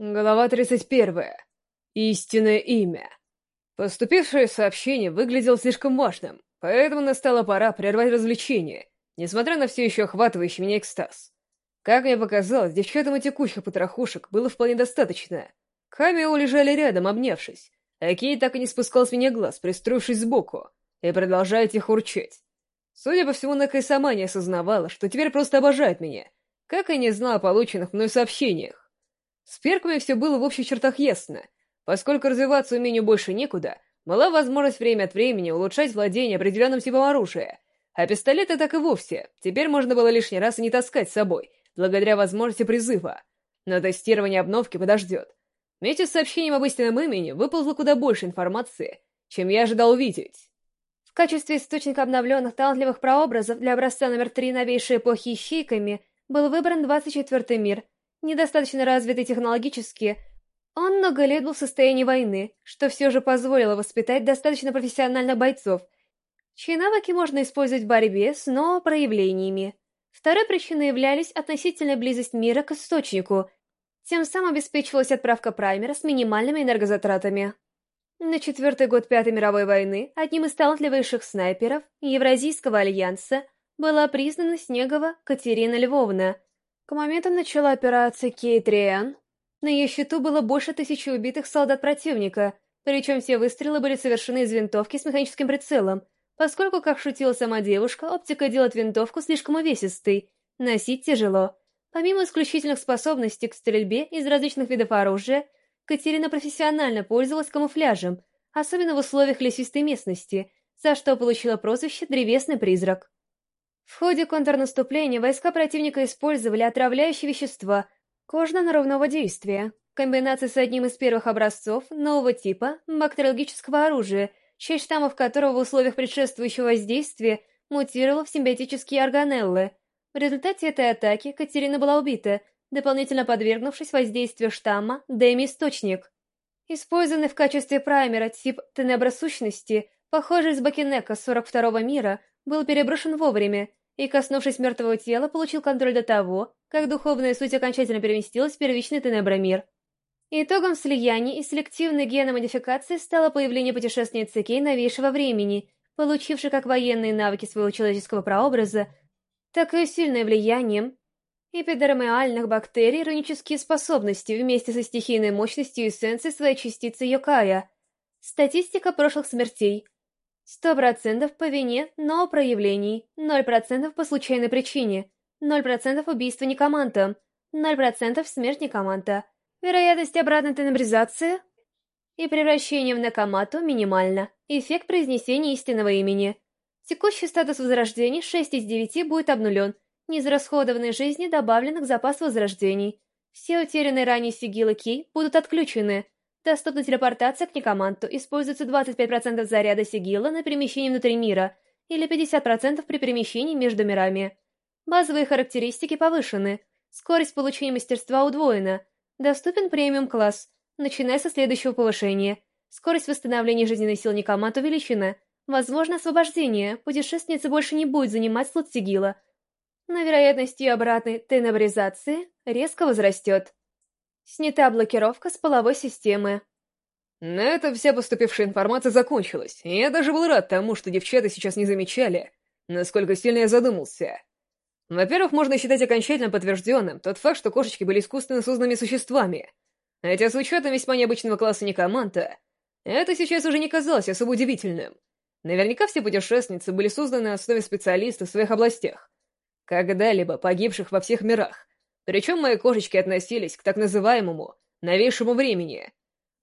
Глава 31. Истинное имя. Поступившее сообщение выглядело слишком важным, поэтому настала пора прервать развлечение, несмотря на все еще охватывающий меня экстаз. Как мне показалось, девчатам и текущих потрохушек было вполне достаточно. Камео лежали рядом, обнявшись, а Кей так и не спускал с меня глаз, пристроившись сбоку, и продолжая тихо урчать. Судя по всему, Нека и сама не осознавала, что теперь просто обожает меня, как и не знала о полученных мной сообщениях. С перками все было в общих чертах ясно. Поскольку развиваться умению больше некуда, была возможность время от времени улучшать владение определенным типом оружия. А пистолеты так и вовсе, теперь можно было лишний раз и не таскать с собой, благодаря возможности призыва. Но тестирование обновки подождет. Вместе с сообщением об истинном имени выползло куда больше информации, чем я ожидал увидеть. В качестве источника обновленных талантливых прообразов для образца номер три новейшей эпохи ищейками был выбран 24-й мир — недостаточно развитый технологически, он много лет был в состоянии войны, что все же позволило воспитать достаточно профессиональных бойцов, чьи навыки можно использовать в борьбе с но-проявлениями. Второй причиной являлись относительная близость мира к источнику, тем самым обеспечивалась отправка праймера с минимальными энергозатратами. На четвертый год Пятой мировой войны одним из талантливейших снайперов Евразийского альянса была признана Снегова Катерина Львовна – к моменту начала операции Кейтриан на ее счету было больше тысячи убитых солдат противника, причем все выстрелы были совершены из винтовки с механическим прицелом, поскольку, как шутила сама девушка, оптика делает винтовку слишком увесистой, носить тяжело. Помимо исключительных способностей к стрельбе из различных видов оружия, Катерина профессионально пользовалась камуфляжем, особенно в условиях лесистой местности, за что получила прозвище «древесный призрак». В ходе контрнаступления войска противника использовали отравляющие вещества кожно-нарывного действия, комбинации с одним из первых образцов нового типа бактериологического оружия, часть штаммов которого в условиях предшествующего воздействия мутировала в симбиотические органеллы. В результате этой атаки Катерина была убита, дополнительно подвергнувшись воздействию штамма Дэми-источник. Использованный в качестве праймера тип тенебросущности, похожий с Бакинека 42-го мира, был переброшен вовремя, и, коснувшись мертвого тела, получил контроль до того, как духовная суть окончательно переместилась в первичный Тенебромир. Итогом слияний и селективной геномодификации стало появление путешественницы Кей новейшего времени, получившей как военные навыки своего человеческого прообраза, так и сильное влияние эпидермиальных бактерий рунические способности вместе со стихийной мощностью эссенции своей частицы Йокая. Статистика прошлых смертей – Сто процентов по вине, но проявлений. Ноль процентов по случайной причине. Ноль процентов убийства некоманта. Ноль процентов смерть некоманта. Вероятность обратной тенебризации и превращения в Накамату минимальна. Эффект произнесения истинного имени. Текущий статус возрождений 6 из 9 будет обнулен. Неизрасходованной жизни добавлено к запасу возрождений. Все утерянные ранее сигилы Ки будут отключены. Доступна телепортация к некоманту. Используется 25% заряда сигила на перемещение внутри мира или 50% при перемещении между мирами. Базовые характеристики повышены. Скорость получения мастерства удвоена. Доступен премиум-класс, начиная со следующего повышения. Скорость восстановления жизненной силы Никомат увеличена. Возможно освобождение, путешественница больше не будет занимать слот сигила. Но вероятность ее обратной тенебризации резко возрастет. Снята блокировка с половой системы. На этом вся поступившая информация закончилась, и я даже был рад тому, что девчата сейчас не замечали, насколько сильно я задумался. Во-первых, можно считать окончательно подтвержденным тот факт, что кошечки были искусственно созданными существами. Хотя с учетом весьма необычного класса некоманта, это сейчас уже не казалось особо удивительным. Наверняка все путешественницы были созданы на основе специалистов в своих областях, когда-либо погибших во всех мирах. Причем мои кошечки относились к так называемому новейшему времени.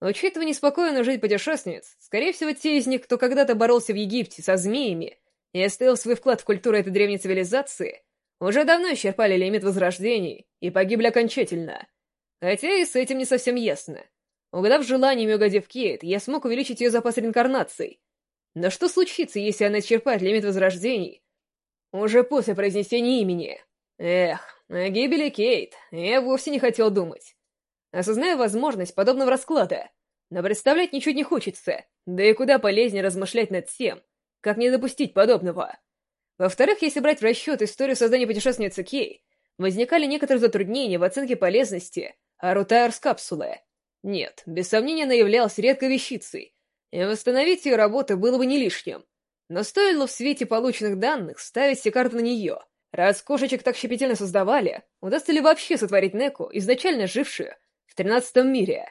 Учитывая неспокойную жизнь путешественниц, скорее всего, те из них, кто когда-то боролся в Египте со змеями и оставил свой вклад в культуру этой древней цивилизации, уже давно исчерпали лимит возрождений и погибли окончательно. Хотя и с этим не совсем ясно. Угадав желаниями угодив Кейт, я смог увеличить ее запас реинкарнаций. Но что случится, если она исчерпает лимит возрождений уже после произнесения имени? Эх, о гибели Кейт я вовсе не хотел думать. Осознаю возможность подобного расклада, но представлять ничуть не хочется, да и куда полезнее размышлять над тем, как не допустить подобного. Во-вторых, если брать в расчет историю создания путешественницы Кей, возникали некоторые затруднения в оценке полезности а Рутайр с капсулы. Нет, без сомнения она являлась редкой вещицей, и восстановить ее работу было бы не лишним. Но стоило в свете полученных данных ставить все карты на нее. Раз кошечек так щепетильно создавали, удастся ли вообще сотворить Неку, изначально жившую в тринадцатом мире?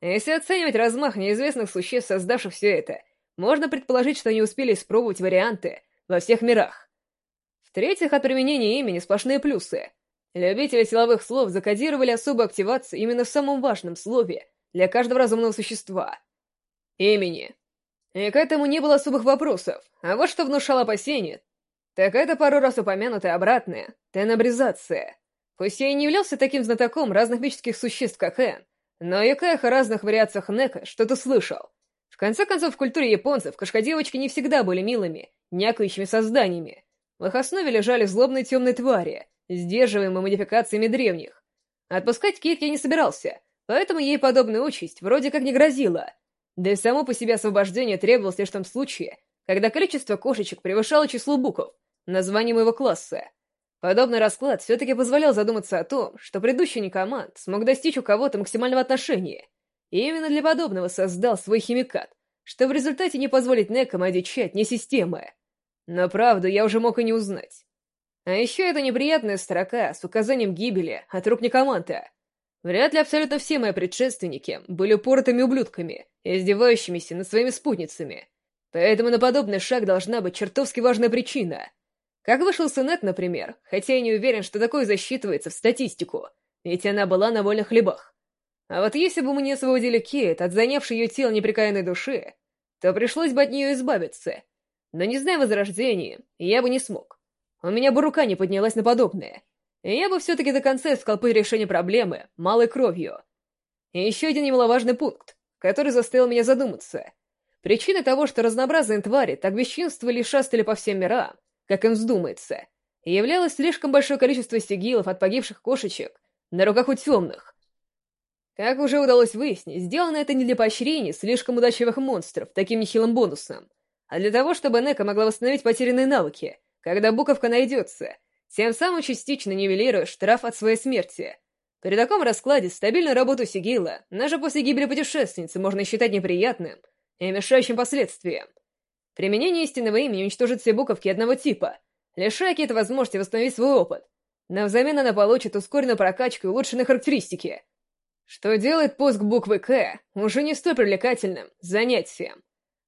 Если оценивать размах неизвестных существ, создавших все это, можно предположить, что они успели испробовать варианты во всех мирах. В-третьих, от применения имени сплошные плюсы. Любители силовых слов закодировали особую активацию именно в самом важном слове для каждого разумного существа — имени. И к этому не было особых вопросов, а вот что внушало опасения, так это пару раз упомянутая обратная — тенабризация. Пусть я и не являлся таким знатоком разных мифических существ, как Эн, но о якаях и разных вариациях Нека что-то слышал. В конце концов, в культуре японцев кошка-девочки не всегда были милыми, някающими созданиями. В их основе лежали злобные темные твари, сдерживаемые модификациями древних. Отпускать Кейт я не собирался, поэтому ей подобная участь вроде как не грозила. Да и само по себе освобождение требовалось лишь в том случае, когда количество кошечек превышало число букв, названием его класса. Подобный расклад все-таки позволял задуматься о том, что предыдущий некоманд смог достичь у кого-то максимального отношения, и именно для подобного создал свой химикат, что в результате не позволит Некому одичать не системы. Но правду я уже мог и не узнать. А еще это неприятная строка с указанием гибели от рук некоманта. Вряд ли абсолютно все мои предшественники были упоротыми ублюдками, издевающимися над своими спутницами. Поэтому на подобный шаг должна быть чертовски важная причина. Как вышел Сенет, например, хотя я не уверен, что такое засчитывается в статистику, ведь она была на вольных хлебах. А вот если бы мы не освободили Кейт от занявшей ее тело неприкаянной души, то пришлось бы от нее избавиться. Но не зная возрождения, я бы не смог. У меня бы рука не поднялась на подобное. И я бы все-таки до конца искал путь решения проблемы малой кровью. И еще один немаловажный пункт, который заставил меня задуматься. Причиной того, что разнообразные твари так бесчинствовали и шастали по всем мирам, как им вздумается, являлось слишком большое количество сигилов от погибших кошечек на руках у темных. Как уже удалось выяснить, сделано это не для поощрения слишком удачливых монстров таким нехилым бонусом, а для того, чтобы Нека могла восстановить потерянные навыки, когда буковка найдется, тем самым частично нивелируя штраф от своей смерти. При таком раскладе стабильную работу Сигила даже после гибели путешественницы можно считать неприятным и мешающим последствиям. Применение истинного имени уничтожит все буковки одного типа, лишая Кит возможности восстановить свой опыт, но взамен она получит ускоренную прокачку и улучшенные характеристики, что делает поиск буквы «К» уже не столь привлекательным занятием.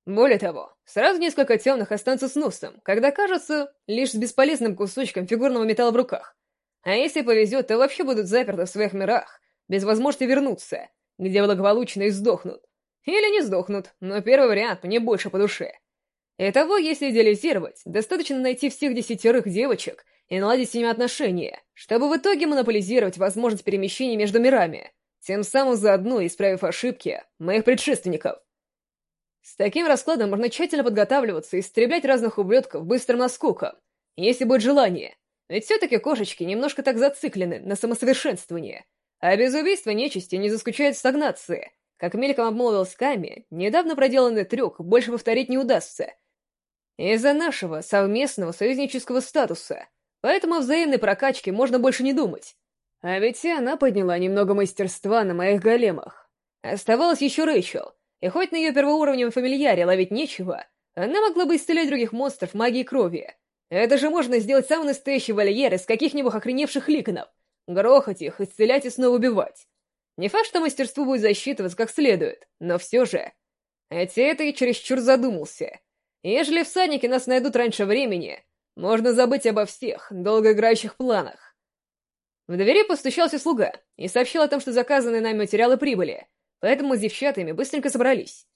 Более того, сразу несколько темных останутся с носом, когда кажется лишь с бесполезным кусочком фигурного металла в руках. А если повезет, то вообще будут заперты в своих мирах, без возможности вернуться, где благополучно и сдохнут. Или не сдохнут, но первый вариант мне больше по душе. Итого, если идеализировать, достаточно найти всех десятерых девочек и наладить с ними отношения, чтобы в итоге монополизировать возможность перемещения между мирами, тем самым заодно исправив ошибки моих предшественников. С таким раскладом можно тщательно подготавливаться и истреблять разных ублюдков быстрым наскоком, если будет желание. Ведь все-таки кошечки немножко так зациклены на самосовершенствовании, а без убийства нечисти не заскучают в стагнации — как мельком обмолвил Ками, недавно проделанный трюк больше повторить не удастся. Из-за нашего совместного союзнического статуса, поэтому о взаимной прокачке можно больше не думать. А ведь и она подняла немного мастерства на моих големах. Оставалась еще Рэйчел, и хоть на ее первоуровневом фамильяре ловить нечего, она могла бы исцелять других монстров магией крови. Это же можно сделать самый настоящий вольер из каких-нибудь охреневших ликонов. Грохать их, исцелять и снова убивать. Не факт, что мастерство будет засчитываться как следует, но все же. Хотя это и чересчур задумался. Ежели всадники нас найдут раньше времени, можно забыть обо всех долгоиграющих планах. В двери постучался слуга и сообщил о том, что заказанные нами материалы прибыли, поэтому с девчатами быстренько собрались.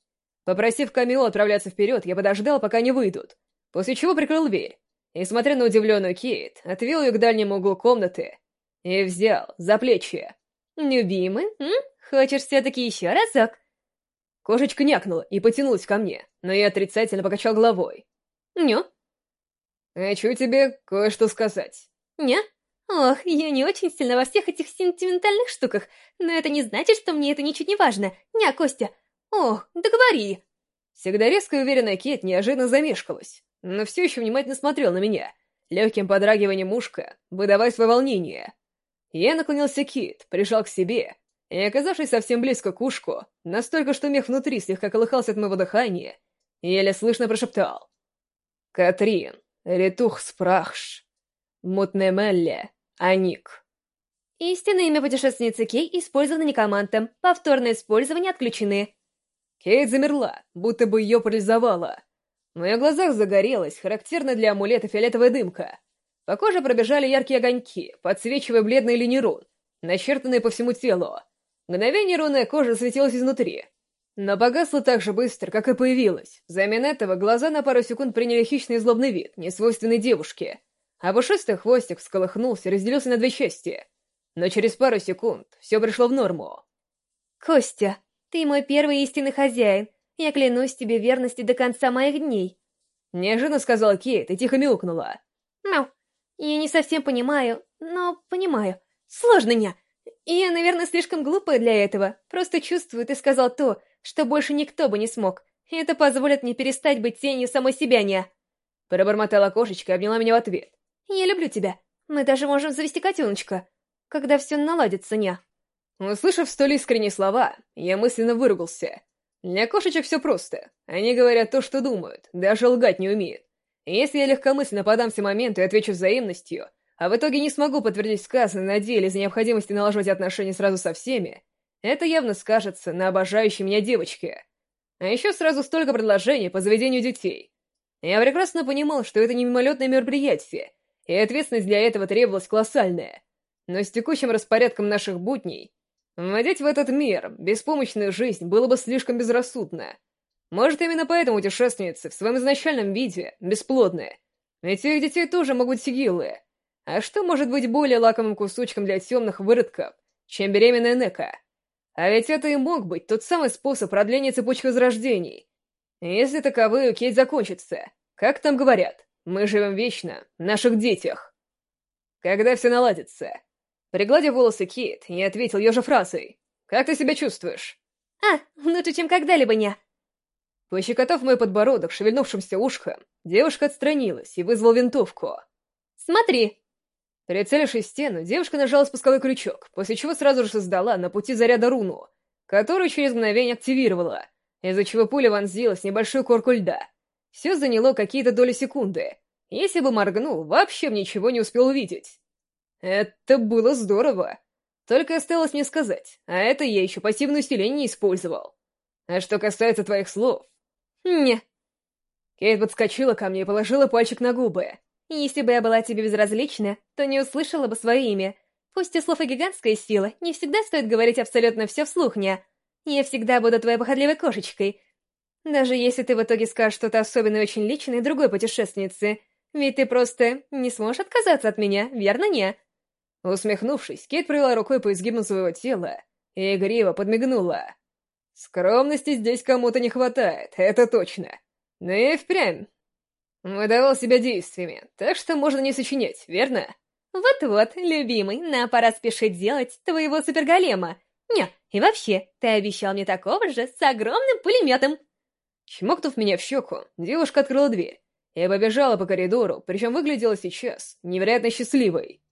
Попросив Камилу отправляться вперед, я подождал, пока не выйдут, после чего прикрыл дверь и, смотря на удивленную Кейт, отвел ее к дальнему углу комнаты и взял за плечи. «Любимый, м? Хочешь все-таки еще разок?» Кошечка някнула и потянулась ко мне, но я отрицательно покачал головой. «Нё?» «Хочу тебе кое-что сказать». «Ня? Ох, я не очень сильно во всех этих сентиментальных штуках, но это не значит, что мне это ничуть не важно. Ня, Костя. Ох, договори!» Всегда резко и уверенная Кет неожиданно замешкалась, но все еще внимательно смотрел на меня, легким подрагиванием ушка, выдавая свое волнение. Я наклонился Кит, прижал к себе и, оказавшись совсем близко к ушку, настолько, что мех внутри слегка колыхался от моего дыхания, еле слышно прошептал. «Катрин, ретух спрахш, мутнемелле, аник». Истинное имя путешественницы Кей использовано некомантом, повторное использование отключены. Кейт замерла, будто бы ее парализовало. В ее глазах загорелась, характерная для амулета фиолетовая дымка. По коже пробежали яркие огоньки, подсвечивая бледные линии рун, начертанные по всему телу. Мгновение рунная кожа светилась изнутри, но погасла так же быстро, как и появилась. Взамен этого глаза на пару секунд приняли хищный и злобный вид, несвойственный девушке. А пушистый хвостик всколыхнулся и разделился на две части. Но через пару секунд все пришло в норму. «Костя, ты мой первый истинный хозяин. Я клянусь тебе верности до конца моих дней». Неожиданно сказала Кейт и тихо мяукнула. «Мяу. Я не совсем понимаю, но понимаю. Сложно не. я, наверное, слишком глупая для этого. Просто чувствую, ты сказал то, что больше никто бы не смог. И это позволит мне перестать быть тенью самой себя, не. Пробормотала кошечка и обняла меня в ответ. Я люблю тебя. Мы даже можем завести котеночка, когда все наладится, не. Услышав столь искренние слова, я мысленно выругался. Для кошечек все просто. Они говорят то, что думают, даже лгать не умеют. Если я легкомысленно подамся моменту и отвечу взаимностью, а в итоге не смогу подтвердить сказанное на деле из-за необходимости налаживать отношения сразу со всеми, это явно скажется на обожающей меня девочке. А еще сразу столько предложений по заведению детей. Я прекрасно понимал, что это не мимолетное мероприятие, и ответственность для этого требовалась колоссальная. Но с текущим распорядком наших будней вводить в этот мир беспомощную жизнь было бы слишком безрассудно. Может, именно поэтому путешественницы в своем изначальном виде бесплодные. Ведь у их детей тоже могут сигиллы. А что может быть более лакомым кусочком для темных выродков, чем беременная Нека? А ведь это и мог быть тот самый способ продления цепочки возрождений. Если таковые у Кейт закончатся, как там говорят, мы живем вечно, в наших детях. Когда все наладится. Пригладив волосы Кейт, я ответил ее же фразой. «Как ты себя чувствуешь?» «А, лучше, чем когда-либо, не». Пощекотав мой подбородок шевельнувшимся ушком, девушка отстранилась и вызвала винтовку. «Смотри!» Прицелившись в стену, девушка нажала спусковой крючок, после чего сразу же создала на пути заряда руну, которую через мгновение активировала, из-за чего пуля вонзилась в небольшую корку льда. Все заняло какие-то доли секунды. Если бы моргнул, вообще ничего не успел увидеть. Это было здорово. Только осталось мне сказать, а это я еще пассивное усиление не использовал. А что касается твоих слов... Не. Кейт подскочила ко мне и положила пальчик на губы. Если бы я была тебе безразлична, то не услышала бы свое имя. Пусть и слов гигантская сила, не всегда стоит говорить абсолютно все вслух, не. Я всегда буду твоей похотливой кошечкой. Даже если ты в итоге скажешь что-то особенное очень личное другой путешественнице, ведь ты просто не сможешь отказаться от меня, верно, не? Усмехнувшись, Кейт провела рукой по изгибам своего тела и игриво подмигнула. Скромности здесь кому-то не хватает, это точно. Но и впрямь Выдавал себя действиями, так что можно не сочинять, верно? Вот-вот, любимый, нам пора спешить делать твоего суперголема. Не, и вообще, ты обещал мне такого же с огромным пулеметом. Чмокнув меня в щеку, девушка открыла дверь и побежала по коридору, причем выглядела сейчас невероятно счастливой.